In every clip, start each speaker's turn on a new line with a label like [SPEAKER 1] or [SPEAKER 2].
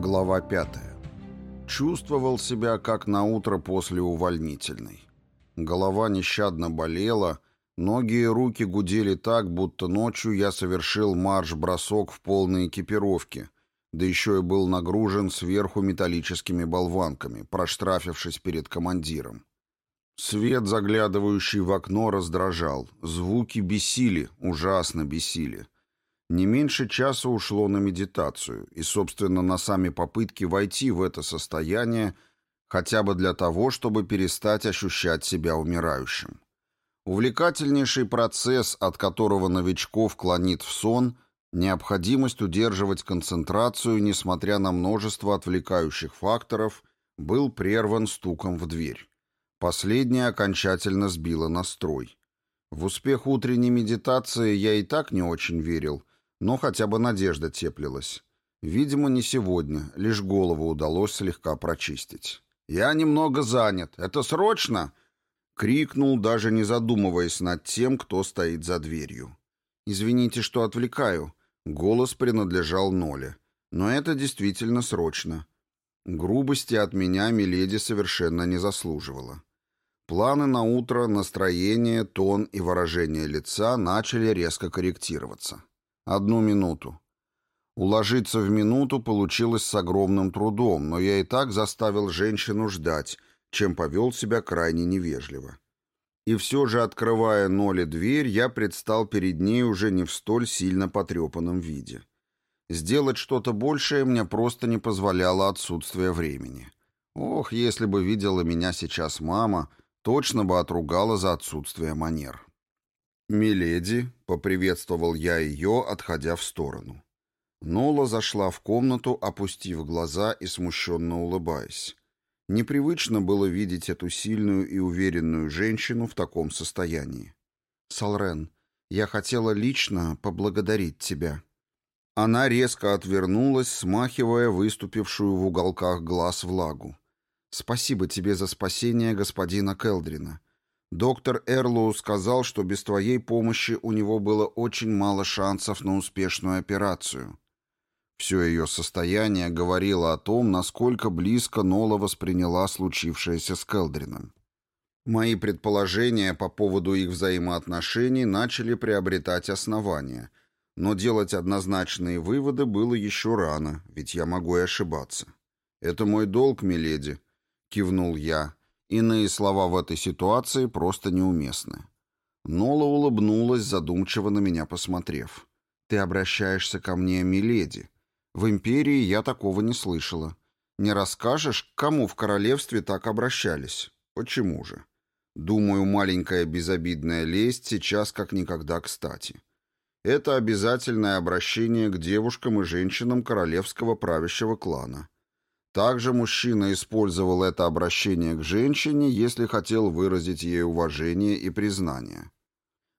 [SPEAKER 1] Глава 5. Чувствовал себя как на утро после увольнительной. Голова нещадно болела, ноги и руки гудели так, будто ночью я совершил марш-бросок в полной экипировке, да еще и был нагружен сверху металлическими болванками, проштрафившись перед командиром. Свет, заглядывающий в окно, раздражал. Звуки бесили, ужасно бесили. Не меньше часа ушло на медитацию и, собственно, на сами попытки войти в это состояние хотя бы для того, чтобы перестать ощущать себя умирающим. Увлекательнейший процесс, от которого новичков клонит в сон, необходимость удерживать концентрацию, несмотря на множество отвлекающих факторов, был прерван стуком в дверь. Последнее окончательно сбило настрой. В успех утренней медитации я и так не очень верил, но хотя бы надежда теплилась. Видимо, не сегодня, лишь голову удалось слегка прочистить. «Я немного занят. Это срочно?» — крикнул, даже не задумываясь над тем, кто стоит за дверью. «Извините, что отвлекаю». Голос принадлежал Ноле. «Но это действительно срочно». Грубости от меня Миледи совершенно не заслуживала. Планы на утро, настроение, тон и выражение лица начали резко корректироваться. Одну минуту. Уложиться в минуту получилось с огромным трудом, но я и так заставил женщину ждать, чем повел себя крайне невежливо. И все же, открывая Ноле дверь, я предстал перед ней уже не в столь сильно потрепанном виде. Сделать что-то большее мне просто не позволяло отсутствие времени. Ох, если бы видела меня сейчас мама, точно бы отругала за отсутствие манер. «Миледи», — поприветствовал я ее, отходя в сторону. Нола зашла в комнату, опустив глаза и смущенно улыбаясь. Непривычно было видеть эту сильную и уверенную женщину в таком состоянии. «Салрен, я хотела лично поблагодарить тебя». Она резко отвернулась, смахивая выступившую в уголках глаз влагу. «Спасибо тебе за спасение господина Келдрина. Доктор Эрлоу сказал, что без твоей помощи у него было очень мало шансов на успешную операцию. Все ее состояние говорило о том, насколько близко Нола восприняла случившееся с Келдрином. Мои предположения по поводу их взаимоотношений начали приобретать основания, но делать однозначные выводы было еще рано, ведь я могу и ошибаться. «Это мой долг, миледи», — кивнул я, Иные слова в этой ситуации просто неуместны. Нола улыбнулась, задумчиво на меня посмотрев. «Ты обращаешься ко мне, миледи. В империи я такого не слышала. Не расскажешь, к кому в королевстве так обращались? Почему же? Думаю, маленькая безобидная лесть сейчас как никогда кстати. Это обязательное обращение к девушкам и женщинам королевского правящего клана. Также мужчина использовал это обращение к женщине, если хотел выразить ей уважение и признание.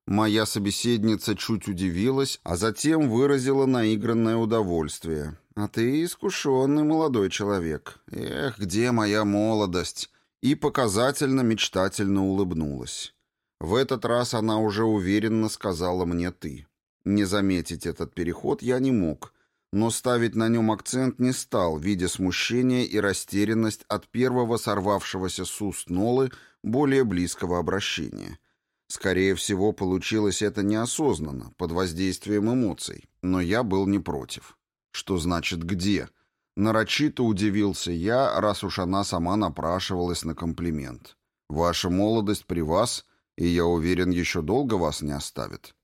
[SPEAKER 1] Моя собеседница чуть удивилась, а затем выразила наигранное удовольствие. «А ты искушенный молодой человек. Эх, где моя молодость?» И показательно мечтательно улыбнулась. В этот раз она уже уверенно сказала мне «ты». Не заметить этот переход я не мог — но ставить на нем акцент не стал, видя смущение и растерянность от первого сорвавшегося с уст Нолы более близкого обращения. Скорее всего, получилось это неосознанно, под воздействием эмоций, но я был не против. Что значит «где»? Нарочито удивился я, раз уж она сама напрашивалась на комплимент. «Ваша молодость при вас, и, я уверен, еще долго вас не оставит».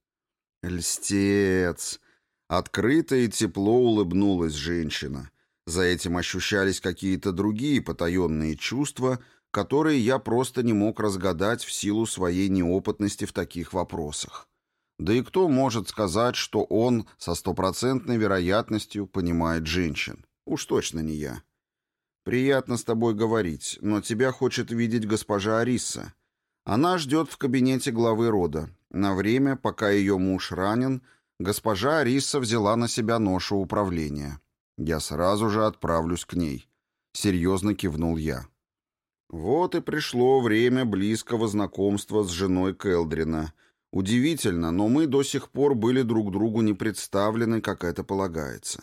[SPEAKER 1] «Льстец!» Открыто и тепло улыбнулась женщина. За этим ощущались какие-то другие потаенные чувства, которые я просто не мог разгадать в силу своей неопытности в таких вопросах. Да и кто может сказать, что он со стопроцентной вероятностью понимает женщин? Уж точно не я. Приятно с тобой говорить, но тебя хочет видеть госпожа Ариса. Она ждет в кабинете главы рода. На время, пока ее муж ранен, Госпожа Ариса взяла на себя ношу управления. Я сразу же отправлюсь к ней. Серьезно кивнул я. Вот и пришло время близкого знакомства с женой Келдрина. Удивительно, но мы до сих пор были друг другу не представлены, как это полагается.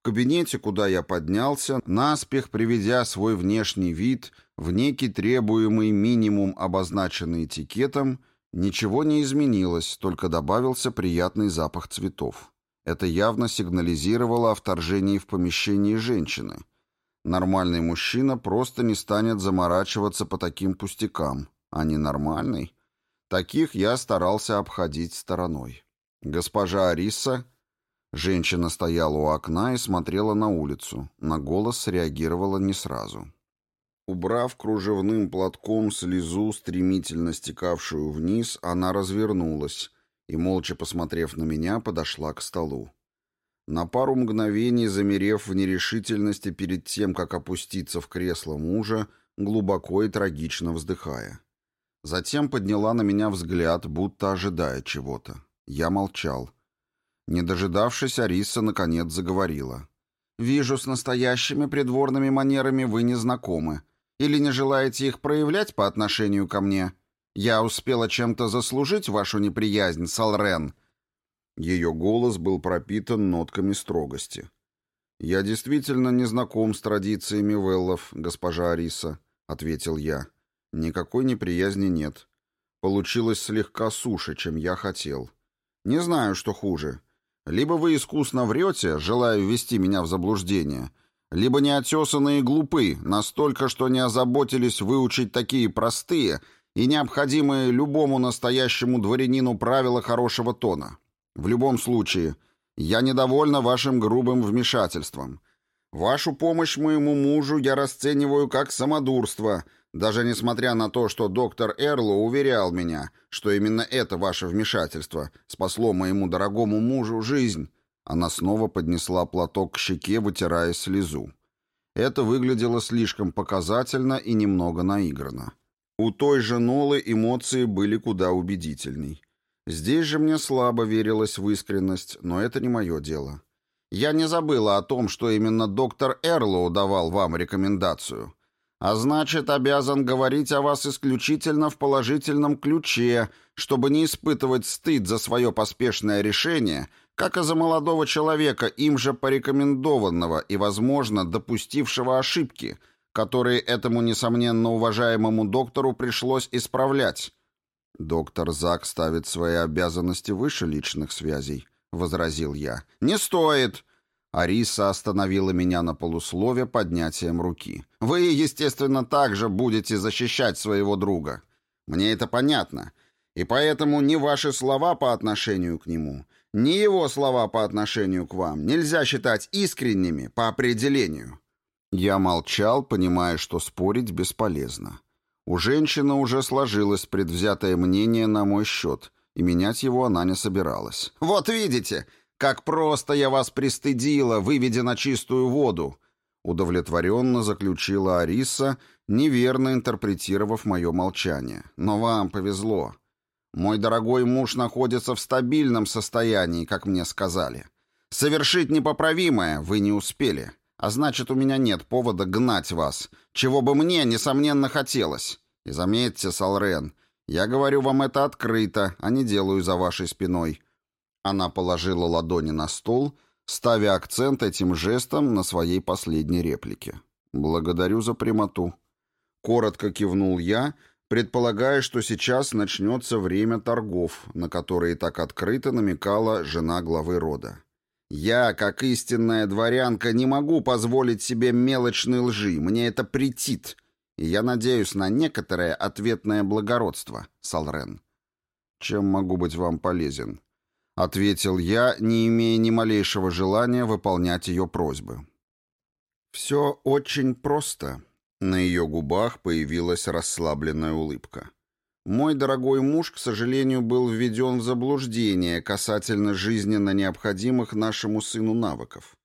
[SPEAKER 1] В кабинете, куда я поднялся, наспех приведя свой внешний вид в некий требуемый минимум, обозначенный этикетом, ничего не изменилось, только добавился приятный запах цветов. Это явно сигнализировало о вторжении в помещение женщины. Нормальный мужчина просто не станет заморачиваться по таким пустякам, а ненормальный. Таких я старался обходить стороной. Госпожа Ариса Женщина стояла у окна и смотрела на улицу. На голос среагировала не сразу. Убрав кружевным платком слезу, стремительно стекавшую вниз, она развернулась и, молча посмотрев на меня, подошла к столу. На пару мгновений, замерев в нерешительности перед тем, как опуститься в кресло мужа, глубоко и трагично вздыхая. Затем подняла на меня взгляд, будто ожидая чего-то. Я молчал. Не дожидавшись, Ариса наконец заговорила. «Вижу, с настоящими придворными манерами вы не знакомы. Или не желаете их проявлять по отношению ко мне? Я успела чем-то заслужить вашу неприязнь, Салрен?» Ее голос был пропитан нотками строгости. «Я действительно не знаком с традициями Веллов, госпожа Ариса», — ответил я. «Никакой неприязни нет. Получилось слегка суше, чем я хотел. Не знаю, что хуже. Либо вы искусно врете, желая ввести меня в заблуждение, либо неотесанные глупы, настолько, что не озаботились выучить такие простые и необходимые любому настоящему дворянину правила хорошего тона. В любом случае, я недовольна вашим грубым вмешательством. Вашу помощь моему мужу я расцениваю как самодурство, даже несмотря на то, что доктор Эрло уверял меня, что именно это ваше вмешательство спасло моему дорогому мужу жизнь, она снова поднесла платок к щеке, вытирая слезу. Это выглядело слишком показательно и немного наигранно. У той же Нолы эмоции были куда убедительней. Здесь же мне слабо верилось в искренность, но это не мое дело. Я не забыла о том, что именно доктор Эрлоу давал вам рекомендацию а значит, обязан говорить о вас исключительно в положительном ключе, чтобы не испытывать стыд за свое поспешное решение, как и за молодого человека, им же порекомендованного и, возможно, допустившего ошибки, которые этому, несомненно, уважаемому доктору пришлось исправлять. «Доктор Зак ставит свои обязанности выше личных связей», — возразил я. «Не стоит!» Ариса остановила меня на полуслове поднятием руки. «Вы, естественно, также будете защищать своего друга. Мне это понятно. И поэтому ни ваши слова по отношению к нему, ни его слова по отношению к вам нельзя считать искренними по определению». Я молчал, понимая, что спорить бесполезно. У женщины уже сложилось предвзятое мнение на мой счет, и менять его она не собиралась. «Вот видите!» Как просто я вас пристыдила, выведя на чистую воду!» Удовлетворенно заключила Ариса, неверно интерпретировав мое молчание. «Но вам повезло. Мой дорогой муж находится в стабильном состоянии, как мне сказали. Совершить непоправимое вы не успели, а значит, у меня нет повода гнать вас, чего бы мне, несомненно, хотелось. И заметьте, Салрен, я говорю вам это открыто, а не делаю за вашей спиной. Она положила ладони на стол, ставя акцент этим жестом на своей последней реплике. «Благодарю за прямоту». Коротко кивнул я, предполагая, что сейчас начнется время торгов, на которые так открыто намекала жена главы рода. «Я, как истинная дворянка, не могу позволить себе мелочной лжи, мне это претит, и я надеюсь на некоторое ответное благородство, Салрен». «Чем могу быть вам полезен?» — ответил я, не имея ни малейшего желания выполнять ее просьбы. «Все очень просто». На ее губах появилась расслабленная улыбка. «Мой дорогой муж, к сожалению, был введен в заблуждение касательно жизненно необходимых нашему сыну навыков.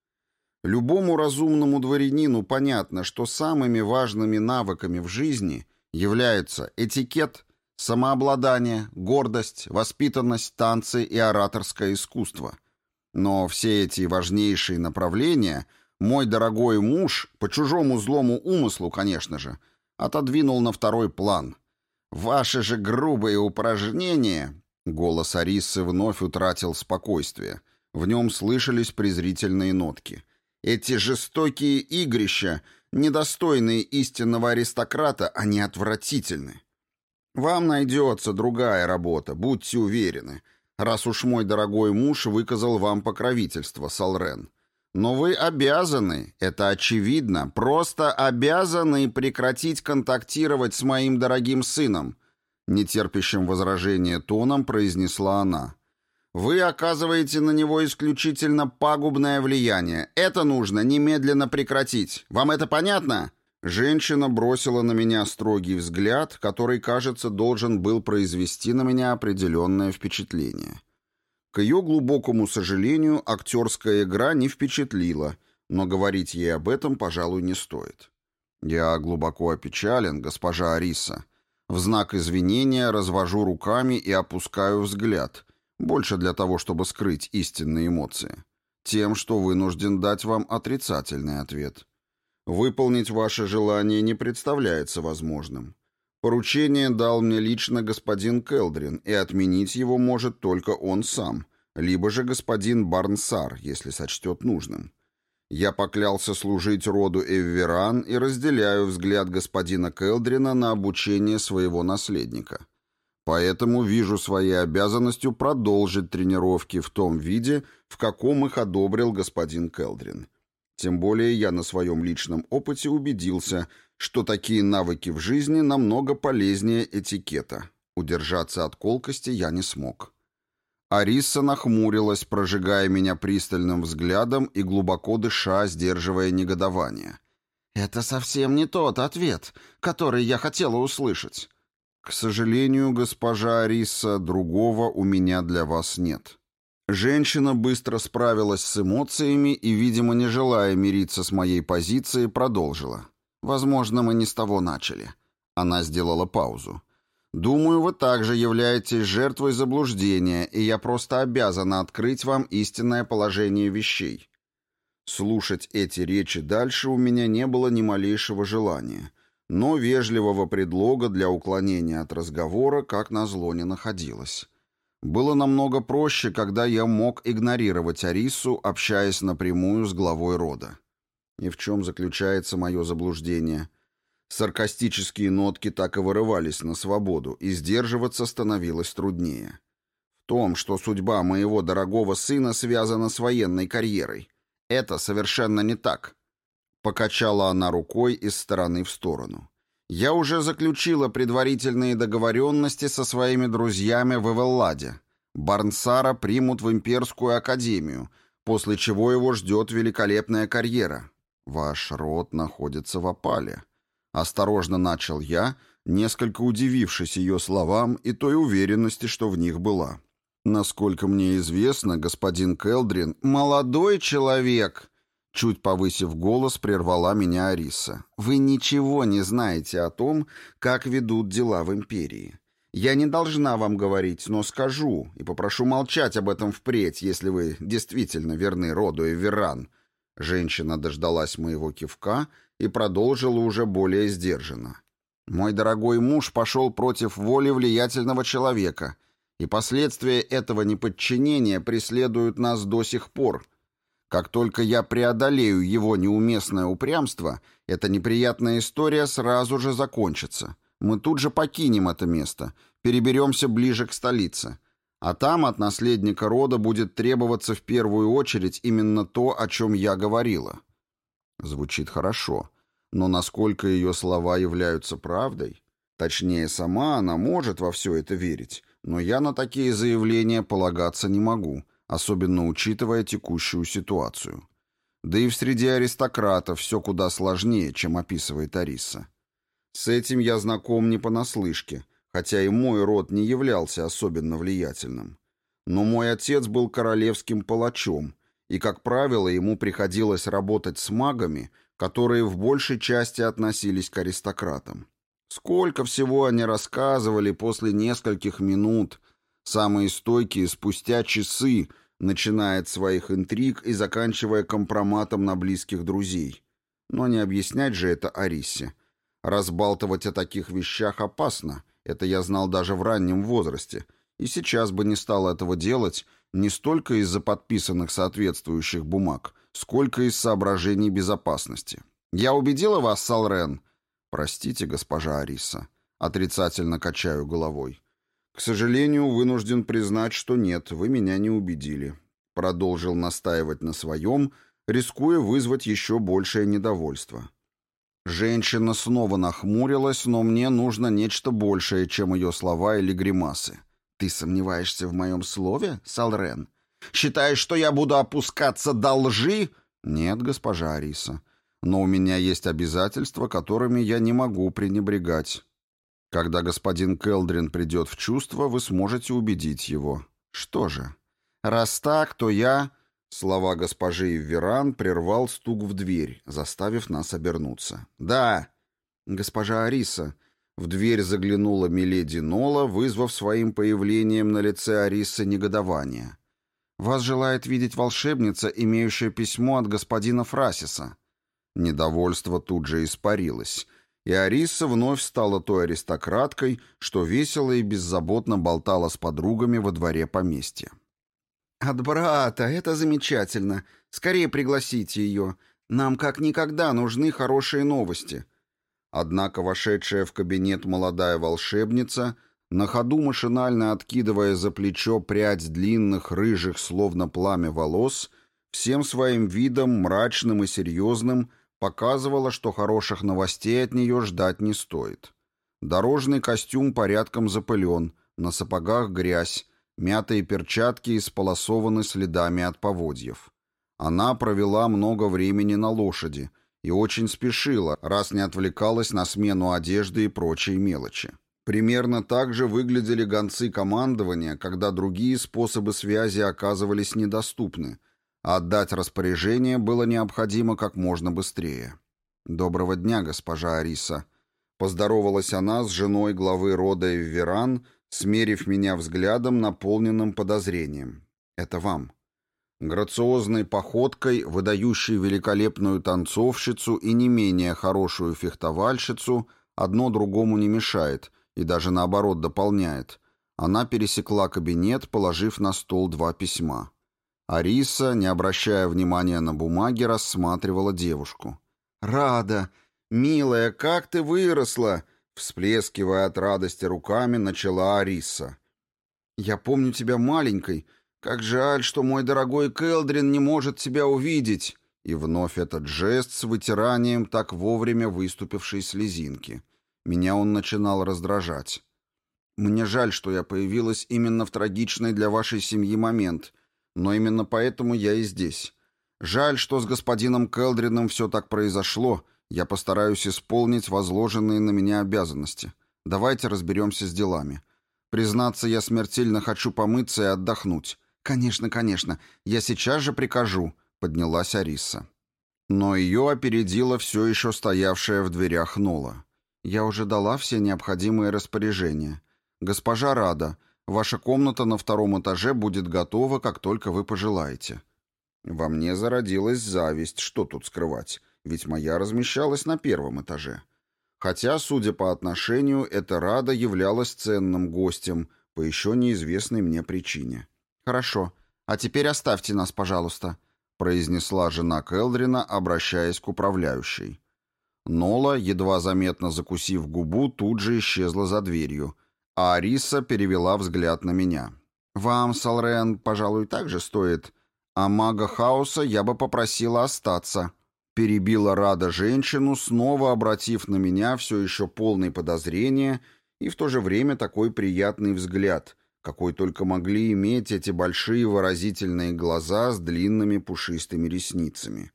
[SPEAKER 1] Любому разумному дворянину понятно, что самыми важными навыками в жизни являются этикет, Самообладание, гордость, воспитанность, танцы и ораторское искусство. Но все эти важнейшие направления мой дорогой муж, по чужому злому умыслу, конечно же, отодвинул на второй план. Ваши же грубые упражнения... Голос Арисы вновь утратил спокойствие. В нем слышались презрительные нотки. Эти жестокие игрища, недостойные истинного аристократа, они отвратительны. Вам найдется другая работа, будьте уверены, раз уж мой дорогой муж выказал вам покровительство, Салрен. Но вы обязаны, это очевидно, просто обязаны прекратить контактировать с моим дорогим сыном, нетерпящим возражения тоном произнесла она. Вы оказываете на него исключительно пагубное влияние. Это нужно немедленно прекратить. Вам это понятно? Женщина бросила на меня строгий взгляд, который, кажется, должен был произвести на меня определенное впечатление. К ее глубокому сожалению, актерская игра не впечатлила, но говорить ей об этом, пожалуй, не стоит. Я глубоко опечален, госпожа Ариса. В знак извинения развожу руками и опускаю взгляд, больше для того, чтобы скрыть истинные эмоции, тем, что вынужден дать вам отрицательный ответ. Выполнить ваше желание не представляется возможным. Поручение дал мне лично господин Келдрин, и отменить его может только он сам, либо же господин Барнсар, если сочтет нужным. Я поклялся служить роду Эвверан и разделяю взгляд господина Келдрина на обучение своего наследника. Поэтому вижу своей обязанностью продолжить тренировки в том виде, в каком их одобрил господин Келдрин. Тем более я на своем личном опыте убедился, что такие навыки в жизни намного полезнее этикета. Удержаться от колкости я не смог. Ариса нахмурилась, прожигая меня пристальным взглядом и глубоко дыша, сдерживая негодование. «Это совсем не тот ответ, который я хотела услышать. К сожалению, госпожа Ариса, другого у меня для вас нет». Женщина быстро справилась с эмоциями и, видимо, не желая мириться с моей позицией, продолжила. «Возможно, мы не с того начали». Она сделала паузу. «Думаю, вы также являетесь жертвой заблуждения, и я просто обязана открыть вам истинное положение вещей». Слушать эти речи дальше у меня не было ни малейшего желания, но вежливого предлога для уклонения от разговора, как назло, не находилось. Было намного проще, когда я мог игнорировать Арису, общаясь напрямую с главой рода. И в чем заключается мое заблуждение? Саркастические нотки так и вырывались на свободу, и сдерживаться становилось труднее. В том, что судьба моего дорогого сына связана с военной карьерой. Это совершенно не так. Покачала она рукой из стороны в сторону. Я уже заключила предварительные договоренности со своими друзьями в Эвелладе. Барнсара примут в имперскую академию, после чего его ждет великолепная карьера. Ваш род находится в опале. Осторожно начал я, несколько удивившись ее словам и той уверенности, что в них была. Насколько мне известно, господин Келдрин — молодой человек. Чуть повысив голос, прервала меня Ариса. «Вы ничего не знаете о том, как ведут дела в империи. Я не должна вам говорить, но скажу, и попрошу молчать об этом впредь, если вы действительно верны роду Эверан». Женщина дождалась моего кивка и продолжила уже более сдержанно. «Мой дорогой муж пошел против воли влиятельного человека, и последствия этого неподчинения преследуют нас до сих пор. Как только я преодолею его неуместное упрямство, эта неприятная история сразу же закончится. Мы тут же покинем это место, переберемся ближе к столице». А там от наследника рода будет требоваться в первую очередь именно то, о чем я говорила. Звучит хорошо, но насколько ее слова являются правдой? Точнее, сама она может во все это верить, но я на такие заявления полагаться не могу, особенно учитывая текущую ситуацию. Да и в среде аристократов все куда сложнее, чем описывает Ариса. С этим я знаком не понаслышке, хотя и мой род не являлся особенно влиятельным. Но мой отец был королевским палачом, и, как правило, ему приходилось работать с магами, которые в большей части относились к аристократам. Сколько всего они рассказывали после нескольких минут, самые стойкие спустя часы, начиная от своих интриг и заканчивая компроматом на близких друзей. Но не объяснять же это Арисе. Разбалтывать о таких вещах опасно, это я знал даже в раннем возрасте, и сейчас бы не стал этого делать не столько из-за подписанных соответствующих бумаг, сколько из соображений безопасности. «Я убедила вас, Салрен?» «Простите, госпожа Ариса». Отрицательно качаю головой. «К сожалению, вынужден признать, что нет, вы меня не убедили». Продолжил настаивать на своем, рискуя вызвать еще большее недовольство. Женщина снова нахмурилась, но мне нужно нечто большее, чем ее слова или гримасы. «Ты сомневаешься в моем слове, Салрен? Считаешь, что я буду опускаться до лжи?» «Нет, госпожа Ариса. Но у меня есть обязательства, которыми я не могу пренебрегать. Когда господин Келдрин придет в чувство, вы сможете убедить его. Что же? Раз так, то я...» Слова госпожи Веран прервал стук в дверь, заставив нас обернуться. «Да, госпожа Ариса». В дверь заглянула миледи Нола, вызвав своим появлением на лице Арисы негодование. «Вас желает видеть волшебница, имеющая письмо от господина Фрасиса». Недовольство тут же испарилось, и Ариса вновь стала той аристократкой, что весело и беззаботно болтала с подругами во дворе поместья. «От брата, это замечательно. Скорее пригласите ее. Нам как никогда нужны хорошие новости». Однако вошедшая в кабинет молодая волшебница, на ходу машинально откидывая за плечо прядь длинных, рыжих, словно пламя волос, всем своим видом, мрачным и серьезным, показывала, что хороших новостей от нее ждать не стоит. Дорожный костюм порядком запылен, на сапогах грязь, Мятые перчатки исполосованы следами от поводьев. Она провела много времени на лошади и очень спешила, раз не отвлекалась на смену одежды и прочие мелочи. Примерно так же выглядели гонцы командования, когда другие способы связи оказывались недоступны, а отдать распоряжение было необходимо как можно быстрее. «Доброго дня, госпожа Ариса», — поздоровалась она с женой главы рода Эвверан, — смерив меня взглядом, наполненным подозрением. «Это вам». Грациозной походкой, выдающей великолепную танцовщицу и не менее хорошую фехтовальщицу, одно другому не мешает и даже наоборот дополняет. Она пересекла кабинет, положив на стол два письма. Ариса, не обращая внимания на бумаги, рассматривала девушку. «Рада! Милая, как ты выросла!» Всплескивая от радости руками, начала Ариса. «Я помню тебя маленькой. Как жаль, что мой дорогой Келдрин не может тебя увидеть». И вновь этот жест с вытиранием так вовремя выступившей слезинки. Меня он начинал раздражать. «Мне жаль, что я появилась именно в трагичный для вашей семьи момент, но именно поэтому я и здесь. Жаль, что с господином Келдрином все так произошло, я постараюсь исполнить возложенные на меня обязанности. Давайте разберемся с делами. Признаться, я смертельно хочу помыться и отдохнуть. Конечно, конечно, я сейчас же прикажу, поднялась Ариса. Но ее опередила все еще стоявшая в дверях Нола. Я уже дала все необходимые распоряжения. Госпожа Рада, ваша комната на втором этаже будет готова, как только вы пожелаете. Во мне зародилась зависть, что тут скрывать ведь моя размещалась на первом этаже. Хотя, судя по отношению, эта Рада являлась ценным гостем по еще неизвестной мне причине. «Хорошо. А теперь оставьте нас, пожалуйста», — произнесла жена Келдрина, обращаясь к управляющей. Нола, едва заметно закусив губу, тут же исчезла за дверью, а Ариса перевела взгляд на меня. «Вам, Салрен, пожалуй, также стоит, а мага хаоса я бы попросила остаться», Перебила Рада женщину, снова обратив на меня все еще полное подозрение и в то же время такой приятный взгляд, какой только могли иметь эти большие выразительные глаза с длинными пушистыми ресницами.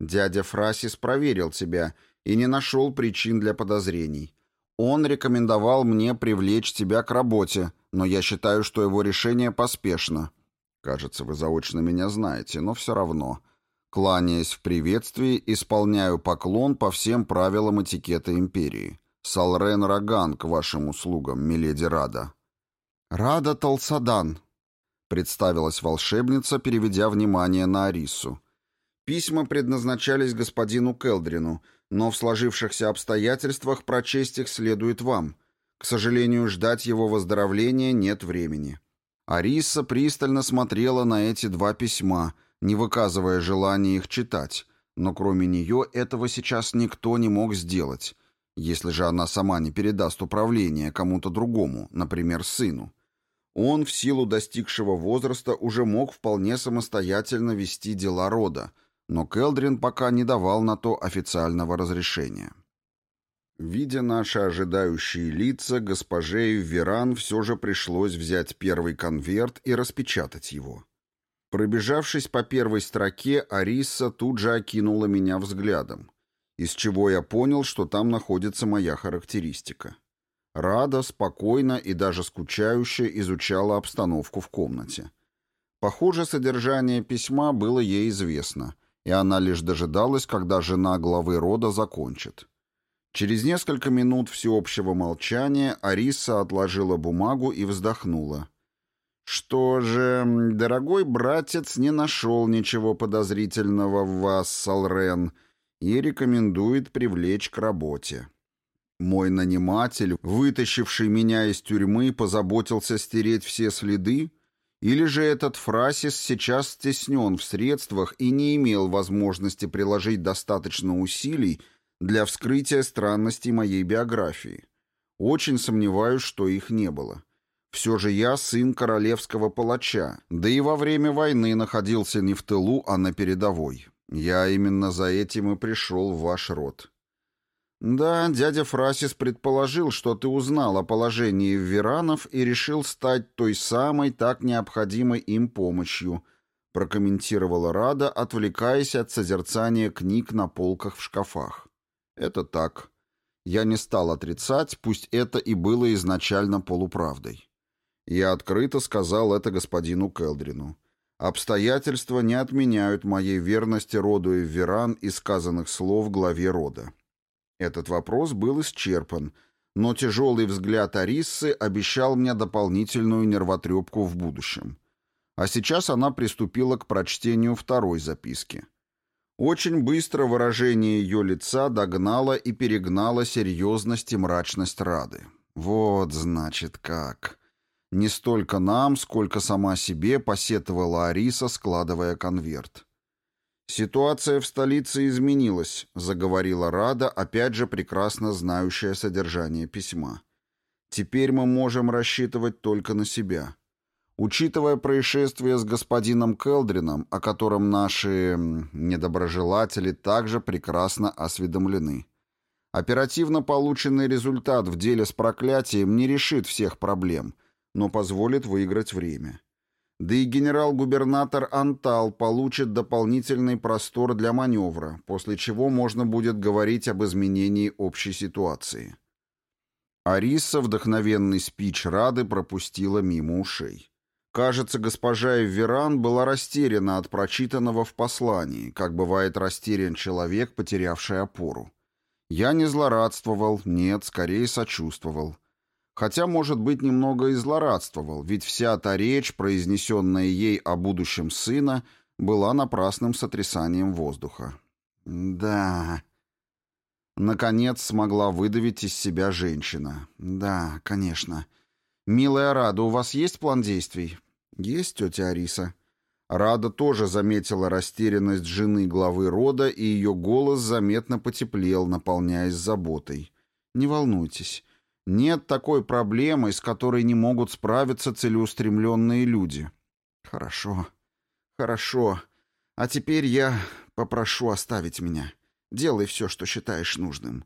[SPEAKER 1] Дядя Фрасис проверил тебя и не нашел причин для подозрений. Он рекомендовал мне привлечь тебя к работе, но я считаю, что его решение поспешно. Кажется, вы заочно меня знаете, но все равно. Кланяясь в приветствии, исполняю поклон по всем правилам этикета империи. Салрен Раган к вашим услугам, миледи Рада. Рада Талсадан, представилась волшебница, переведя внимание на Арису. Письма предназначались господину Келдрину, но в сложившихся обстоятельствах прочесть их следует вам. К сожалению, ждать его выздоровления нет времени. Ариса пристально смотрела на эти два письма — не выказывая желания их читать, но кроме нее этого сейчас никто не мог сделать, если же она сама не передаст управление кому-то другому, например, сыну. Он в силу достигшего возраста уже мог вполне самостоятельно вести дела рода, но Келдрин пока не давал на то официального разрешения. Видя наши ожидающие лица, госпоже Веран все же пришлось взять первый конверт и распечатать его. Пробежавшись по первой строке, Ариса тут же окинула меня взглядом, из чего я понял, что там находится моя характеристика. Рада, спокойно и даже скучающе изучала обстановку в комнате. Похоже, содержание письма было ей известно, и она лишь дожидалась, когда жена главы рода закончит. Через несколько минут всеобщего молчания Ариса отложила бумагу и вздохнула. «Что же, дорогой братец не нашел ничего подозрительного в вас, Салрен, и рекомендует привлечь к работе. Мой наниматель, вытащивший меня из тюрьмы, позаботился стереть все следы? Или же этот Фрасис сейчас стеснен в средствах и не имел возможности приложить достаточно усилий, для вскрытия странностей моей биографии. Очень сомневаюсь, что их не было. Все же я сын королевского палача, да и во время войны находился не в тылу, а на передовой. Я именно за этим и пришел в ваш род. Да, дядя Фрасис предположил, что ты узнал о положении Веранов и решил стать той самой так необходимой им помощью, прокомментировала Рада, отвлекаясь от созерцания книг на полках в шкафах. Это так. Я не стал отрицать, пусть это и было изначально полуправдой. Я открыто сказал это господину Келдрину. Обстоятельства не отменяют моей верности роду Эвверан и сказанных слов главе рода. Этот вопрос был исчерпан, но тяжелый взгляд Ариссы обещал мне дополнительную нервотрепку в будущем. А сейчас она приступила к прочтению второй записки. Очень быстро выражение ее лица догнало и перегнало серьезность и мрачность Рады. Вот, значит, как. Не столько нам, сколько сама себе посетовала Ариса, складывая конверт. «Ситуация в столице изменилась», — заговорила Рада, опять же прекрасно знающая содержание письма. «Теперь мы можем рассчитывать только на себя. Учитывая происшествие с господином Келдрином, о котором наши недоброжелатели также прекрасно осведомлены. Оперативно полученный результат в деле с проклятием не решит всех проблем, но позволит выиграть время. Да и генерал-губернатор Антал получит дополнительный простор для маневра, после чего можно будет говорить об изменении общей ситуации. Ариса вдохновенный спич Рады пропустила мимо ушей. Кажется, госпожа Эверан была растеряна от прочитанного в послании, как бывает растерян человек, потерявший опору. Я не злорадствовал, нет, скорее сочувствовал. Хотя, может быть, немного и злорадствовал, ведь вся та речь, произнесенная ей о будущем сына, была напрасным сотрясанием воздуха. «Да...» Наконец смогла выдавить из себя женщина. «Да, конечно. Милая Рада, у вас есть план действий?» «Есть, тетя Ариса». Рада тоже заметила растерянность жены главы рода, и ее голос заметно потеплел, наполняясь заботой. «Не волнуйтесь. Нет такой проблемы, с которой не могут справиться целеустремленные люди». «Хорошо, хорошо. А теперь я попрошу оставить меня. Делай все, что считаешь нужным».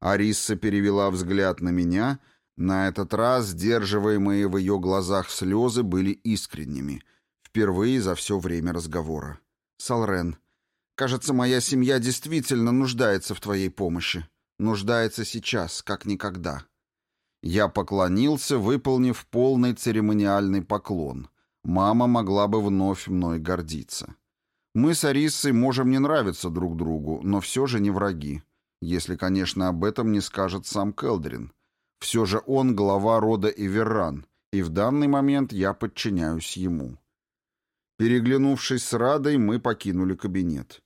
[SPEAKER 1] Ариса перевела взгляд на меня — на этот раз сдерживаемые в ее глазах слезы были искренними, впервые за все время разговора. «Салрен, кажется, моя семья действительно нуждается в твоей помощи. Нуждается сейчас, как никогда». Я поклонился, выполнив полный церемониальный поклон. Мама могла бы вновь мной гордиться. Мы с Арисой можем не нравиться друг другу, но все же не враги. Если, конечно, об этом не скажет сам Келдрин. Все же он глава рода Иверран, и в данный момент я подчиняюсь ему. Переглянувшись с Радой, мы покинули кабинет.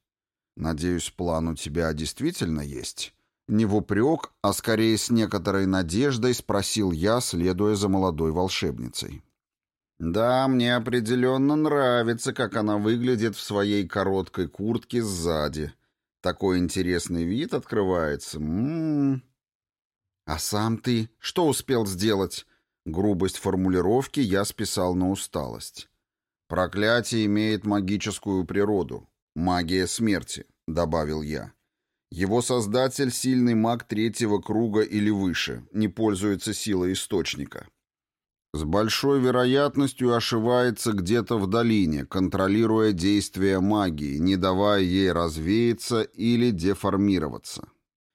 [SPEAKER 1] «Надеюсь, план у тебя действительно есть?» Не в упрек, а скорее с некоторой надеждой спросил я, следуя за молодой волшебницей. Да, мне определенно нравится, как она выглядит в своей короткой куртке сзади. Такой интересный вид открывается. М -м -м. А сам ты что успел сделать? Грубость формулировки я списал на усталость. Проклятие имеет магическую природу. Магия смерти, добавил я. Его создатель — сильный маг третьего круга или выше, не пользуется силой источника. С большой вероятностью ошивается где-то в долине, контролируя действия магии, не давая ей развеяться или деформироваться.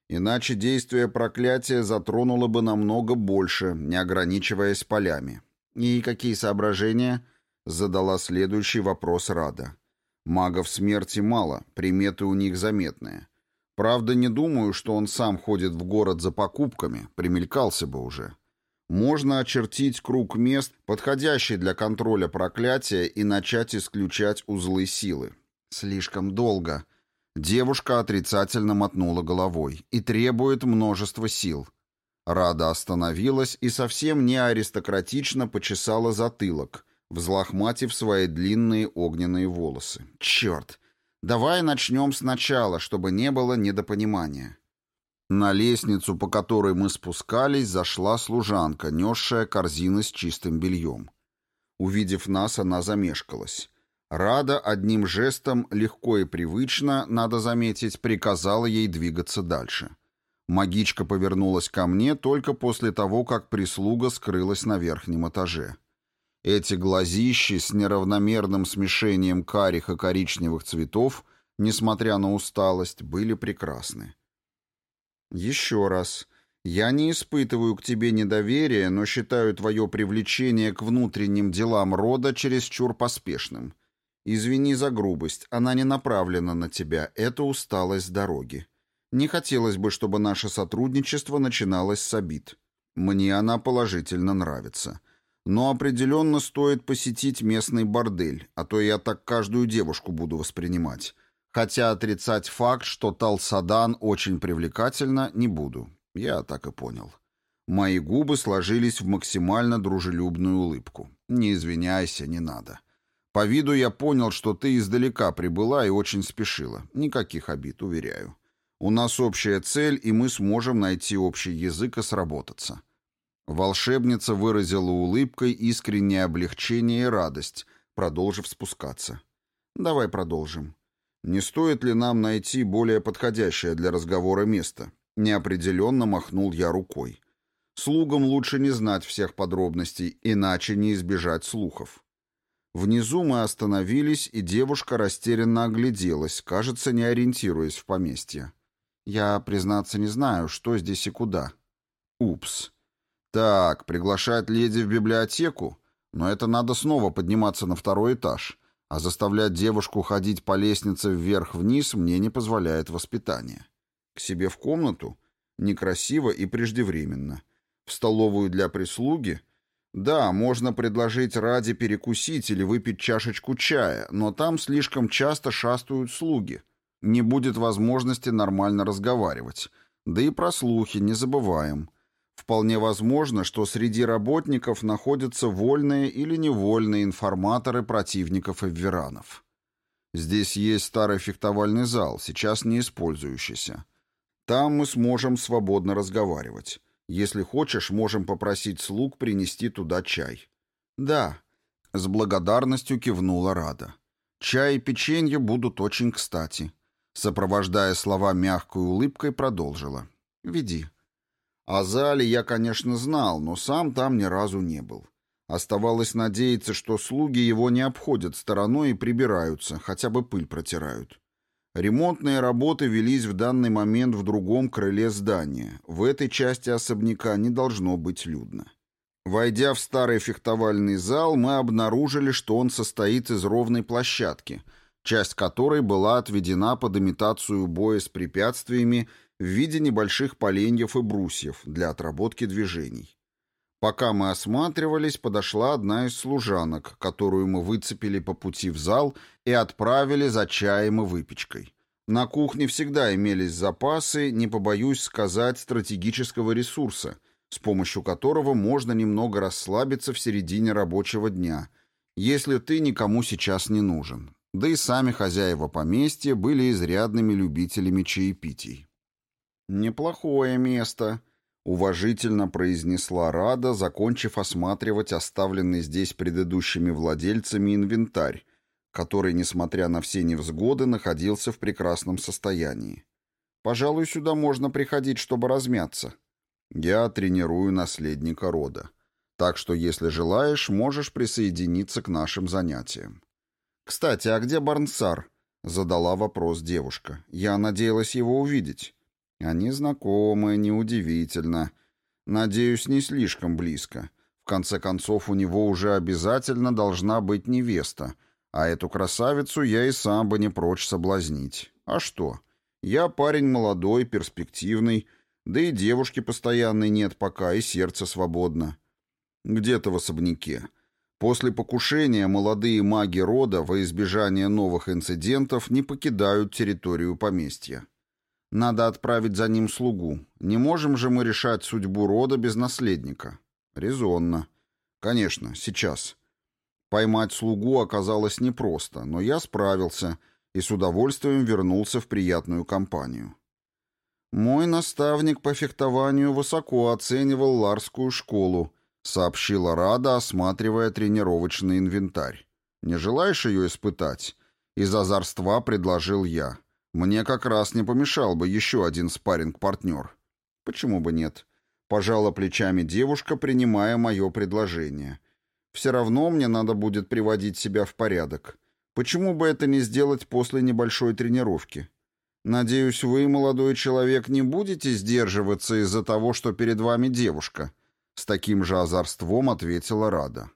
[SPEAKER 1] Иначе действие проклятия затронуло бы намного больше, не ограничиваясь полями. «И какие соображения?» — задала следующий вопрос Рада. «Магов смерти мало, приметы у них заметные. Правда, не думаю, что он сам ходит в город за покупками, примелькался бы уже. Можно очертить круг мест, подходящий для контроля проклятия, и начать исключать узлы силы. Слишком долго. Девушка отрицательно мотнула головой и требует множества сил. Рада остановилась и совсем не аристократично почесала затылок, взлохматив свои длинные огненные волосы. «Черт! Давай начнем сначала, чтобы не было недопонимания. На лестницу, по которой мы спускались, зашла служанка, несшая корзины с чистым бельем. Увидев нас, она замешкалась. Рада одним жестом, легко и привычно, надо заметить, приказала ей двигаться дальше. Магичка повернулась ко мне только после того, как прислуга скрылась на верхнем этаже. Эти глазищи с неравномерным смешением карих и коричневых цветов, несмотря на усталость, были прекрасны. «Еще раз. Я не испытываю к тебе недоверия, но считаю твое привлечение к внутренним делам рода чересчур поспешным. Извини за грубость, она не направлена на тебя, это усталость дороги. Не хотелось бы, чтобы наше сотрудничество начиналось с обид. Мне она положительно нравится». Но определенно стоит посетить местный бордель, а то я так каждую девушку буду воспринимать. Хотя отрицать факт, что Талсадан очень привлекательна, не буду. Я так и понял. Мои губы сложились в максимально дружелюбную улыбку. Не извиняйся, не надо. По виду я понял, что ты издалека прибыла и очень спешила. Никаких обид, уверяю. У нас общая цель, и мы сможем найти общий язык и сработаться. Волшебница выразила улыбкой искреннее облегчение и радость, продолжив спускаться. «Давай продолжим. Не стоит ли нам найти более подходящее для разговора место?» Неопределенно махнул я рукой. Слугам лучше не знать всех подробностей, иначе не избежать слухов. Внизу мы остановились, и девушка растерянно огляделась, кажется, не ориентируясь в поместье. Я, признаться, не знаю, что здесь и куда. Упс. Так, приглашать леди в библиотеку? Но это надо снова подниматься на второй этаж, а заставлять девушку ходить по лестнице вверх-вниз мне не позволяет воспитание. К себе в комнату? Некрасиво и преждевременно. В столовую для прислуги? Да, можно предложить ради перекусить или выпить чашечку чая, но там слишком часто шастают слуги. Не будет возможности нормально разговаривать. Да и про слухи не забываем. Вполне возможно, что среди работников находятся вольные или невольные информаторы противников эвверанов. Здесь есть старый фехтовальный зал, сейчас не использующийся. Там мы сможем свободно разговаривать. Если хочешь, можем попросить слуг принести туда чай. Да, с благодарностью кивнула Рада. Чай и печенье будут очень кстати. Сопровождая слова мягкой улыбкой, продолжила. Веди. О зале я, конечно, знал, но сам там ни разу не был. Оставалось надеяться, что слуги его не обходят стороной и прибираются, хотя бы пыль протирают. Ремонтные работы велись в данный момент в другом крыле здания. В этой части особняка не должно быть людно. Войдя в старый фехтовальный зал, мы обнаружили, что он состоит из ровной площадки, часть которой была отведена под имитацию боя с препятствиями в виде небольших поленьев и брусьев для отработки движений. Пока мы осматривались, подошла одна из служанок, которую мы выцепили по пути в зал и отправили за чаем и выпечкой. На кухне всегда имелись запасы, не побоюсь сказать, стратегического ресурса, с помощью которого можно немного расслабиться в середине рабочего дня, если ты никому сейчас не нужен. Да и сами хозяева поместья были изрядными любителями чаепитий. «Неплохое место», — уважительно произнесла Рада, закончив осматривать оставленный здесь предыдущими владельцами инвентарь, который, несмотря на все невзгоды, находился в прекрасном состоянии. «Пожалуй, сюда можно приходить, чтобы размяться. Я тренирую наследника рода. Так что, если желаешь, можешь присоединиться к нашим занятиям». «Кстати, а где Барнсар?» — задала вопрос девушка. «Я надеялась его увидеть». «Они знакомы, неудивительно. Надеюсь, не слишком близко. В конце концов, у него уже обязательно должна быть невеста, а эту красавицу я и сам бы не прочь соблазнить. А что? Я парень молодой, перспективный, да и девушки постоянной нет пока, и сердце свободно. Где-то в особняке. После покушения молодые маги рода во избежание новых инцидентов не покидают территорию поместья. Надо отправить за ним слугу. Не можем же мы решать судьбу рода без наследника. Резонно. Конечно, сейчас. Поймать слугу оказалось непросто, но я справился и с удовольствием вернулся в приятную компанию. «Мой наставник по фехтованию высоко оценивал Ларскую школу», сообщила Рада, осматривая тренировочный инвентарь. «Не желаешь ее испытать?» Из озорства предложил я. «Мне как раз не помешал бы еще один спарринг-партнер». «Почему бы нет?» Пожала плечами девушка, принимая мое предложение. Все равно мне надо будет приводить себя в порядок. Почему бы это не сделать после небольшой тренировки? Надеюсь, вы, молодой человек, не будете сдерживаться из-за того, что перед вами девушка. С таким же озорством ответила Рада.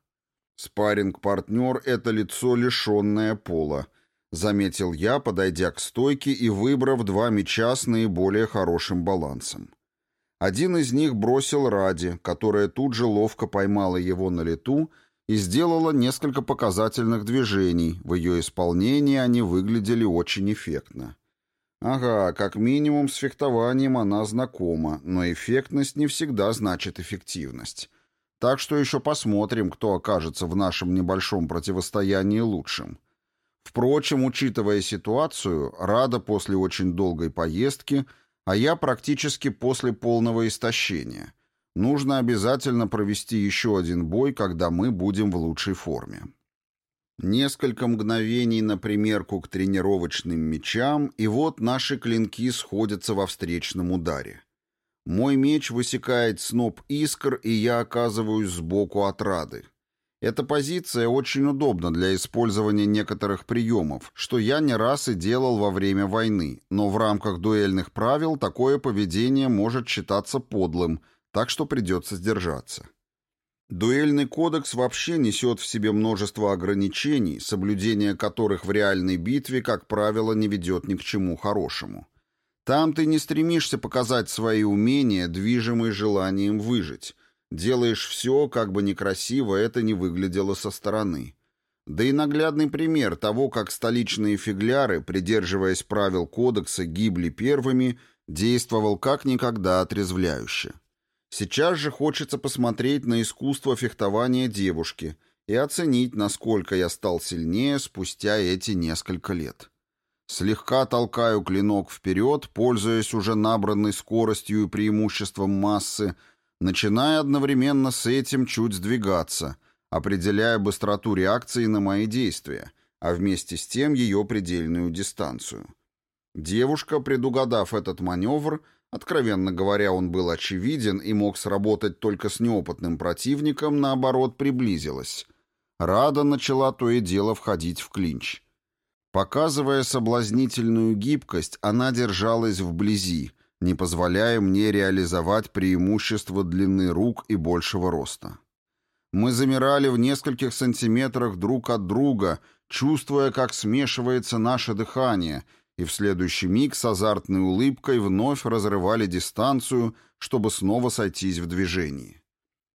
[SPEAKER 1] Спарринг-партнер — это лицо, лишенное пола, заметил я, подойдя к стойке и выбрав два мяча с наиболее хорошим балансом. Один из них бросил Ради, которая тут же ловко поймала его на лету и сделала несколько показательных движений. В ее исполнении они выглядели очень эффектно. Ага, как минимум с фехтованием она знакома, но эффектность не всегда значит эффективность. Так что еще посмотрим, кто окажется в нашем небольшом противостоянии лучшим. Впрочем, учитывая ситуацию, Рада после очень долгой поездки, а я практически после полного истощения. Нужно обязательно провести еще один бой, когда мы будем в лучшей форме. Несколько мгновений на примерку к тренировочным мечам, и вот наши клинки сходятся во встречном ударе. Мой меч высекает сноп искр, и я оказываюсь сбоку от Рады. Эта позиция очень удобна для использования некоторых приемов, что я не раз и делал во время войны, но в рамках дуэльных правил такое поведение может считаться подлым – так что придется сдержаться. Дуэльный кодекс вообще несет в себе множество ограничений, соблюдение которых в реальной битве, как правило, не ведет ни к чему хорошему. Там ты не стремишься показать свои умения, движимые желанием выжить. Делаешь все, как бы некрасиво это не выглядело со стороны. Да и наглядный пример того, как столичные фигляры, придерживаясь правил кодекса, гибли первыми, действовал как никогда отрезвляюще. Сейчас же хочется посмотреть на искусство фехтования девушки и оценить, насколько я стал сильнее спустя эти несколько лет. Слегка толкаю клинок вперед, пользуясь уже набранной скоростью и преимуществом массы, начиная одновременно с этим чуть сдвигаться, определяя быстроту реакции на мои действия, а вместе с тем ее предельную дистанцию. Девушка, предугадав этот маневр, Откровенно говоря, он был очевиден и мог сработать только с неопытным противником, наоборот, приблизилась. Рада начала то и дело входить в клинч. Показывая соблазнительную гибкость, она держалась вблизи, не позволяя мне реализовать преимущество длины рук и большего роста. Мы замирали в нескольких сантиметрах друг от друга, чувствуя, как смешивается наше дыхание — и в следующий миг с азартной улыбкой вновь разрывали дистанцию, чтобы снова сойтись в движении.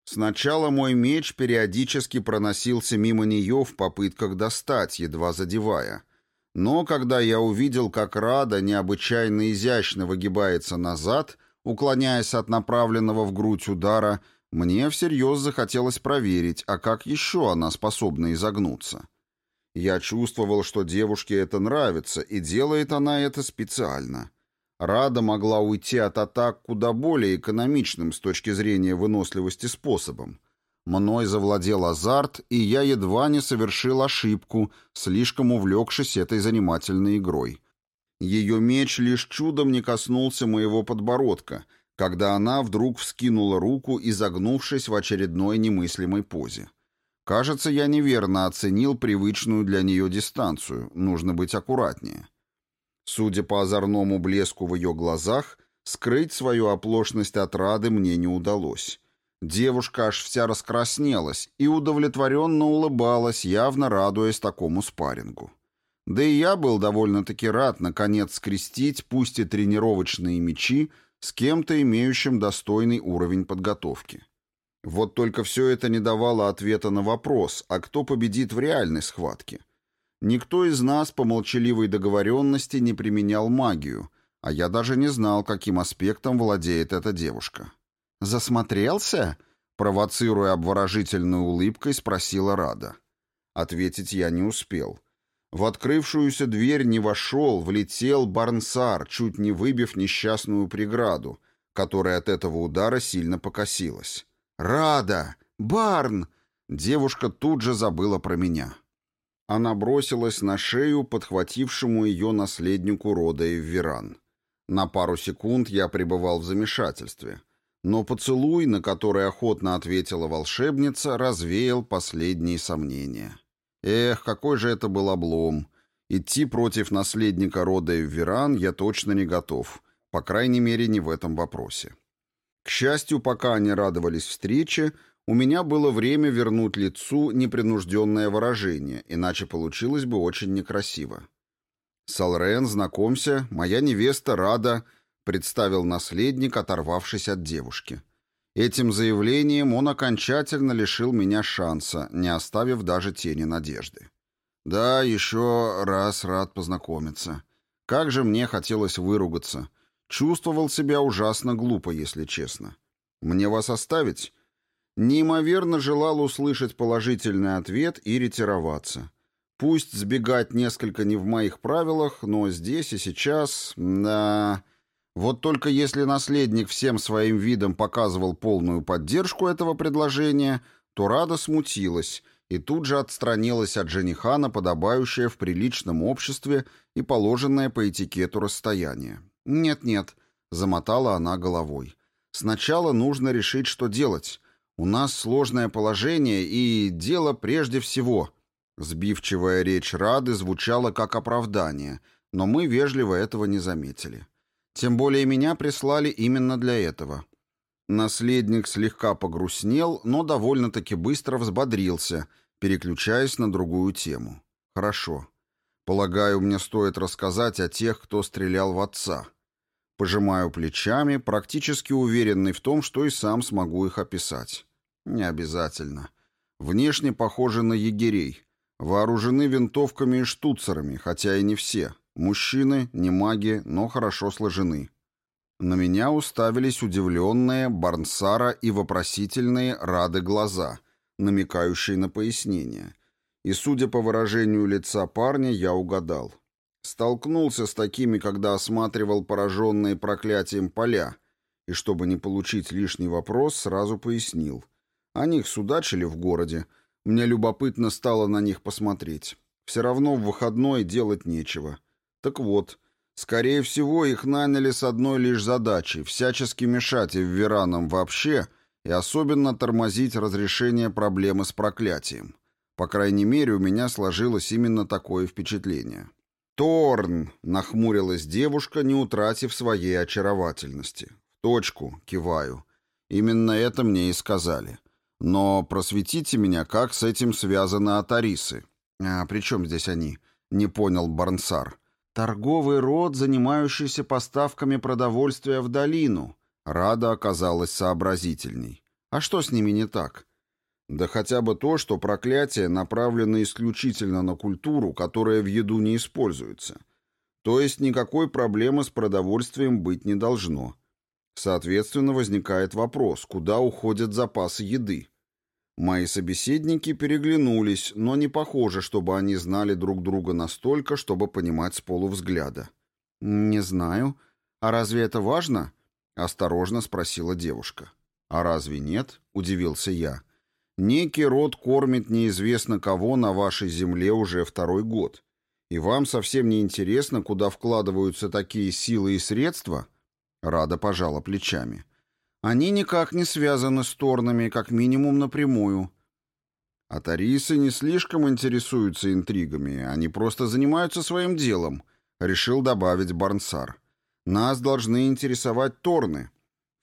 [SPEAKER 1] Сначала мой меч периодически проносился мимо нее в попытках достать, едва задевая. Но когда я увидел, как Рада необычайно изящно выгибается назад, уклоняясь от направленного в грудь удара, мне всерьез захотелось проверить, а как еще она способна изогнуться. Я чувствовал, что девушке это нравится, и делает она это специально. Рада могла уйти от атак куда более экономичным с точки зрения выносливости способом. Мной завладел азарт, и я едва не совершил ошибку, слишком увлекшись этой занимательной игрой. Ее меч лишь чудом не коснулся моего подбородка, когда она вдруг вскинула руку, изогнувшись в очередной немыслимой позе. Кажется, я неверно оценил привычную для нее дистанцию, нужно быть аккуратнее. Судя по озорному блеску в ее глазах, скрыть свою оплошность от Рады мне не удалось. Девушка аж вся раскраснелась и удовлетворенно улыбалась, явно радуясь такому спаррингу. Да и я был довольно-таки рад, наконец, скрестить, пусть и тренировочные мечи, с кем-то, имеющим достойный уровень подготовки. Вот только все это не давало ответа на вопрос, а кто победит в реальной схватке. Никто из нас по молчаливой договоренности не применял магию, а я даже не знал, каким аспектом владеет эта девушка. «Засмотрелся?» — провоцируя обворожительной улыбкой, спросила Рада. Ответить я не успел. В открывшуюся дверь не вошел, влетел Барнсар, чуть не выбив несчастную преграду, которая от этого удара сильно покосилась. «Рада! Барн!» Девушка тут же забыла про меня. Она бросилась на шею подхватившему ее наследнику рода Эвверан. На пару секунд я пребывал в замешательстве, но поцелуй, на который охотно ответила волшебница, развеял последние сомнения. Эх, какой же это был облом! Идти против наследника рода Эвверан я точно не готов, по крайней мере, не в этом вопросе. К счастью, пока они радовались встрече, у меня было время вернуть лицу непринужденное выражение, иначе получилось бы очень некрасиво. «Салрен, знакомься, моя невеста Рада», — представил наследник, оторвавшись от девушки. Этим заявлением он окончательно лишил меня шанса, не оставив даже тени надежды. Да, еще раз рад познакомиться. Как же мне хотелось выругаться — Чувствовал себя ужасно глупо, если честно. Мне вас оставить? Неимоверно желал услышать положительный ответ и ретироваться. Пусть сбегать несколько не в моих правилах, но здесь и сейчас... Да... Вот только если наследник всем своим видом показывал полную поддержку этого предложения, то Рада смутилась и тут же отстранилась от жениха на подобающее в приличном обществе и положенное по этикету расстояние. «Нет-нет», — замотала она головой. «Сначала нужно решить, что делать. У нас сложное положение, и дело прежде всего». Сбивчивая речь Рады звучала как оправдание, но мы вежливо этого не заметили. Тем более меня прислали именно для этого. Наследник слегка погрустнел, но довольно-таки быстро взбодрился, переключаясь на другую тему. «Хорошо. Полагаю, мне стоит рассказать о тех, кто стрелял в отца. Пожимаю плечами, практически уверенный в том, что и сам смогу их описать. Не обязательно. Внешне похожи на егерей. Вооружены винтовками и штуцерами, хотя и не все. Мужчины, не маги, но хорошо сложены. На меня уставились удивленные Барнсара и вопросительные рады глаза, намекающие на пояснение и, судя по выражению лица парня, я угадал. Столкнулся с такими, когда осматривал пораженные проклятием поля, и, чтобы не получить лишний вопрос, сразу пояснил. О них судачили в городе. Мне любопытно стало на них посмотреть. Все равно в выходной делать нечего. Так вот, скорее всего, их наняли с одной лишь задачей — всячески мешать эвверанам вообще и особенно тормозить разрешение проблемы с проклятием. По крайней мере, у меня сложилось именно такое впечатление. «Торн!» — нахмурилась девушка, не утратив своей очаровательности. «В точку!» — киваю. «Именно это мне и сказали. Но просветите меня, как с этим связаны атарисы?» «А при чем здесь они?» — не понял Барнсар. «Торговый род, занимающийся поставками продовольствия в долину». Рада оказалась сообразительней. «А что с ними не так?» Да хотя бы то, что проклятие направлено исключительно на культуру, которая в еду не используется. То есть никакой проблемы с продовольствием быть не должно. Соответственно, возникает вопрос, куда уходят запасы еды. Мои собеседники переглянулись, но не похоже, чтобы они знали друг друга настолько, чтобы понимать с полувзгляда. «Не знаю. А разве это важно?» — осторожно спросила девушка. «А разве нет?» — удивился я. «Некий род кормит неизвестно кого на вашей земле уже второй год. И вам совсем не интересно, куда вкладываются такие силы и средства?» Рада пожала плечами. «Они никак не связаны с Торнами, как минимум напрямую». А Тарисы не слишком интересуются интригами, они просто занимаются своим делом, решил добавить Барнсар. Нас должны интересовать Торны.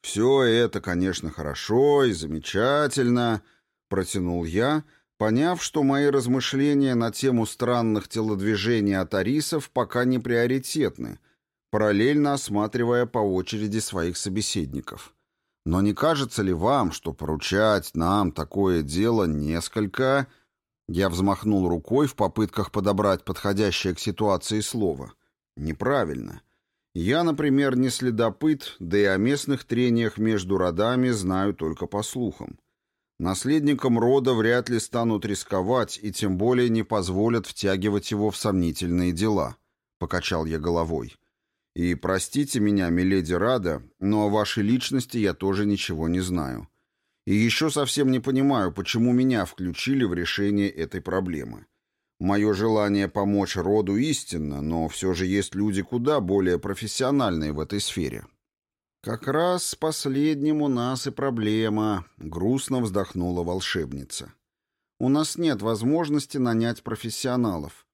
[SPEAKER 1] Все это, конечно, хорошо и замечательно, протянул я, поняв, что мои размышления на тему странных телодвижений атарисов пока не приоритетны, параллельно осматривая по очереди своих собеседников. Но не кажется ли вам, что поручать нам такое дело несколько... Я взмахнул рукой в попытках подобрать подходящее к ситуации слово. Неправильно. Я, например, не следопыт, да и о местных трениях между родами знаю только по слухам. Наследникам рода вряд ли станут рисковать и тем более не позволят втягивать его в сомнительные дела. Покачал я головой. И простите меня, миледи Рада, но о вашей личности я тоже ничего не знаю. И еще совсем не понимаю, почему меня включили в решение этой проблемы. Мое желание помочь роду истинно, но все же есть люди куда более профессиональные в этой сфере. «Как раз с последним у нас и проблема», — грустно вздохнула волшебница. «У нас нет возможности нанять профессионалов,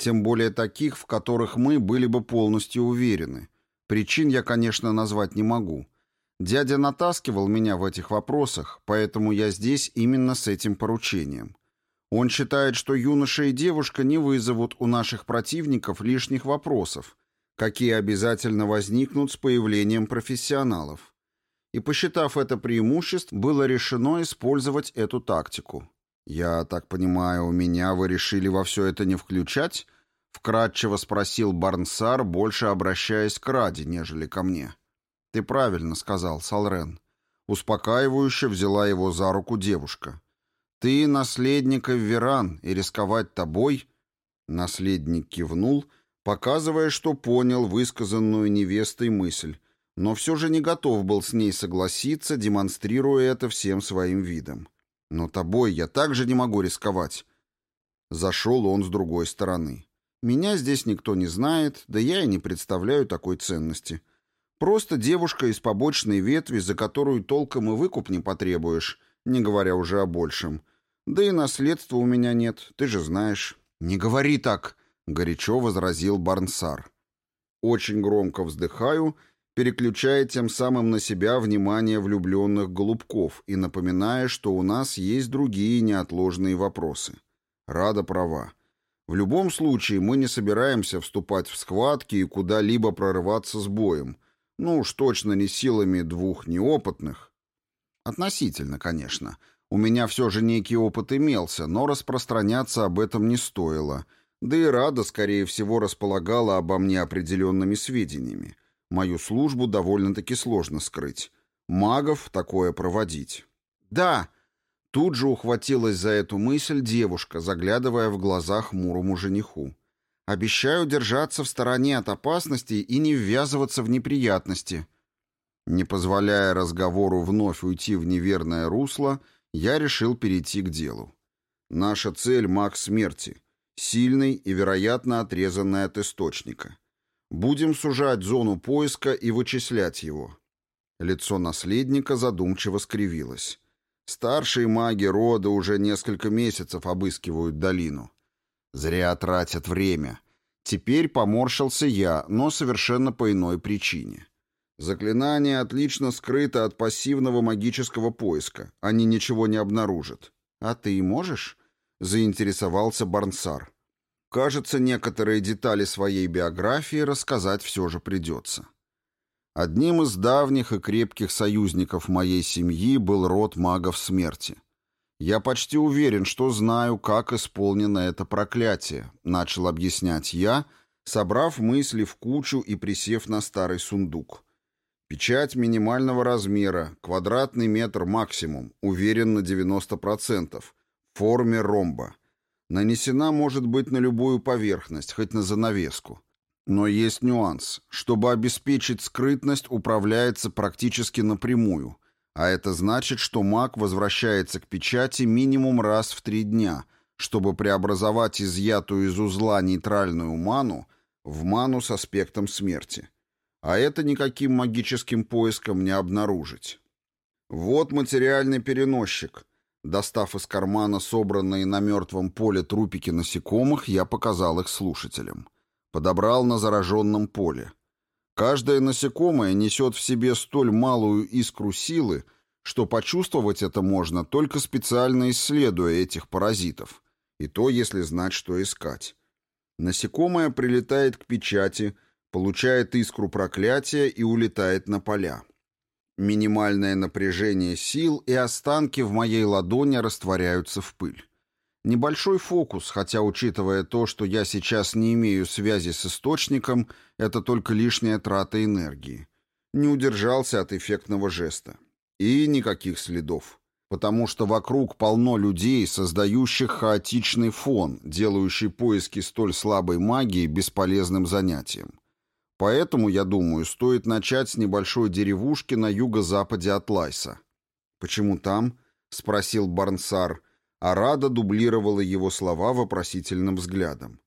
[SPEAKER 1] тем более таких, в которых мы были бы полностью уверены. Причин я, конечно, назвать не могу. Дядя натаскивал меня в этих вопросах, поэтому я здесь именно с этим поручением. Он считает, что юноша и девушка не вызовут у наших противников лишних вопросов, какие обязательно возникнут с появлением профессионалов. И посчитав это преимуществ, было решено использовать эту тактику. «Я так понимаю, у меня вы решили во все это не включать?» — вкратчиво спросил Барнсар, больше обращаясь к Раде, нежели ко мне. «Ты правильно сказал, Салрен». Успокаивающе взяла его за руку девушка. «Ты наследник Эвверан, и рисковать тобой...» Наследник кивнул, показывая, что понял высказанную невестой мысль, но все же не готов был с ней согласиться, демонстрируя это всем своим видом. «Но тобой я также не могу рисковать». Зашел он с другой стороны. «Меня здесь никто не знает, да я и не представляю такой ценности. Просто девушка из побочной ветви, за которую толком и выкуп не потребуешь, не говоря уже о большем. Да и наследства у меня нет, ты же знаешь. Не говори так, горячо возразил Барнсар. Очень громко вздыхаю, переключая тем самым на себя внимание влюбленных голубков и напоминая, что у нас есть другие неотложные вопросы. Рада права. В любом случае мы не собираемся вступать в схватки и куда-либо прорываться с боем. Ну уж точно не силами двух неопытных. Относительно, конечно. У меня все же некий опыт имелся, но распространяться об этом не стоило. Да и Рада, скорее всего, располагала обо мне определенными сведениями. Мою службу довольно-таки сложно скрыть. Магов такое проводить. «Да!» Тут же ухватилась за эту мысль девушка, заглядывая в глаза хмурому жениху. «Обещаю держаться в стороне от опасностей и не ввязываться в неприятности». Не позволяя разговору вновь уйти в неверное русло, я решил перейти к делу. Наша цель — маг смерти, сильный и, вероятно, отрезанный от источника. Будем сужать зону поиска и вычислять его. Лицо наследника задумчиво скривилось. Старшие маги рода уже несколько месяцев обыскивают долину. Зря тратят время. Теперь поморщился я, но совершенно по иной причине. Заклинание отлично скрыто от пассивного магического поиска. Они ничего не обнаружат. А ты можешь? Заинтересовался Барнсар. Кажется, некоторые детали своей биографии рассказать все же придется. Одним из давних и крепких союзников моей семьи был род магов смерти. Я почти уверен, что знаю, как исполнено это проклятие, начал объяснять я, собрав мысли в кучу и присев на старый сундук. Печать минимального размера, квадратный метр максимум, уверен на 90%, в форме ромба. Нанесена может быть на любую поверхность, хоть на занавеску. Но есть нюанс. Чтобы обеспечить скрытность, управляется практически напрямую. А это значит, что маг возвращается к печати минимум раз в три дня, чтобы преобразовать изъятую из узла нейтральную ману в ману с аспектом смерти. А это никаким магическим поиском не обнаружить. Вот материальный переносчик. Достав из кармана собранные на мертвом поле трупики насекомых, я показал их слушателям. Подобрал на зараженном поле. Каждое насекомое несет в себе столь малую искру силы, что почувствовать это можно, только специально исследуя этих паразитов, и то, если знать, что искать. Насекомое прилетает к печати, получает искру проклятия и улетает на поля. Минимальное напряжение сил и останки в моей ладони растворяются в пыль. Небольшой фокус, хотя, учитывая то, что я сейчас не имею связи с источником, это только лишняя трата энергии. Не удержался от эффектного жеста. И никаких следов. Потому что вокруг полно людей, создающих хаотичный фон, делающий поиски столь слабой магии бесполезным занятием. Поэтому, я думаю, стоит начать с небольшой деревушки на юго-западе от Лайса. «Почему там?» — спросил Барнсар, а Рада дублировала его слова вопросительным взглядом.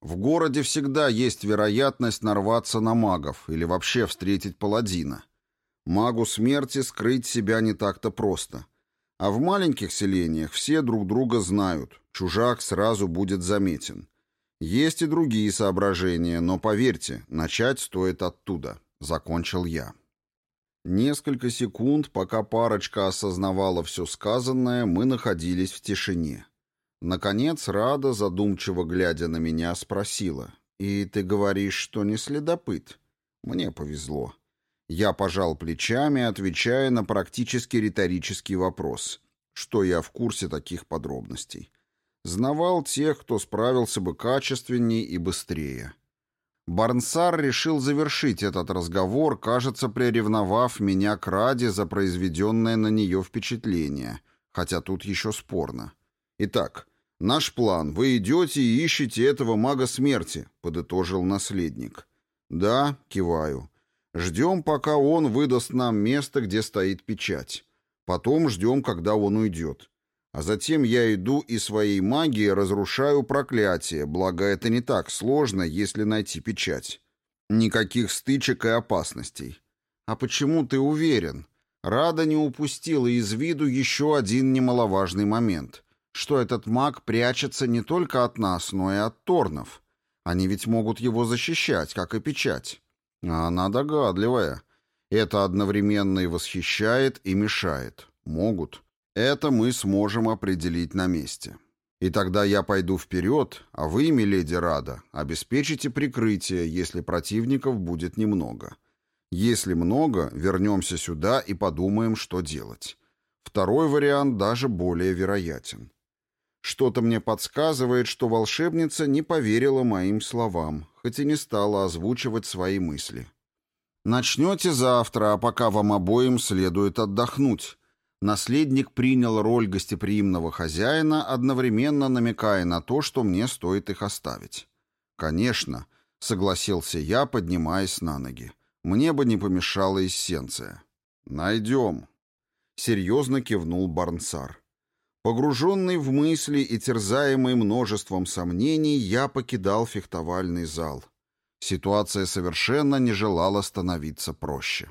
[SPEAKER 1] «В городе всегда есть вероятность нарваться на магов или вообще встретить паладина. Магу смерти скрыть себя не так-то просто. А в маленьких селениях все друг друга знают, чужак сразу будет заметен. Есть и другие соображения, но поверьте, начать стоит оттуда. Закончил я. Несколько секунд, пока парочка осознавала все сказанное, мы находились в тишине. Наконец Рада, задумчиво глядя на меня, спросила. «И ты говоришь, что не следопыт?» «Мне повезло». Я пожал плечами, отвечая на практически риторический вопрос. Что я в курсе таких подробностей? Знавал тех, кто справился бы качественнее и быстрее. Барнсар решил завершить этот разговор, кажется, приревновав меня к Раде за произведенное на нее впечатление, хотя тут еще спорно. «Итак, наш план. Вы идете и ищете этого мага смерти», — подытожил наследник. «Да», — киваю. «Ждем, пока он выдаст нам место, где стоит печать. Потом ждем, когда он уйдет. А затем я иду и своей магией разрушаю проклятие, благо это не так сложно, если найти печать. Никаких стычек и опасностей. А почему ты уверен? Рада не упустила из виду еще один немаловажный момент, что этот маг прячется не только от нас, но и от торнов. Они ведь могут его защищать, как и печать. А она догадливая. Это одновременно и восхищает, и мешает. Могут. Это мы сможем определить на месте. И тогда я пойду вперед, а вы, миледи Рада, обеспечите прикрытие, если противников будет немного. Если много, вернемся сюда и подумаем, что делать. Второй вариант даже более вероятен. Что-то мне подсказывает, что волшебница не поверила моим словам, хоть и не стала озвучивать свои мысли. «Начнете завтра, а пока вам обоим следует отдохнуть», Наследник принял роль гостеприимного хозяина, одновременно намекая на то, что мне стоит их оставить. «Конечно», — согласился я, поднимаясь на ноги. «Мне бы не помешала эссенция». «Найдем», — серьезно кивнул Барнсар. Погруженный в мысли и терзаемый множеством сомнений, я покидал фехтовальный зал. Ситуация совершенно не желала становиться проще.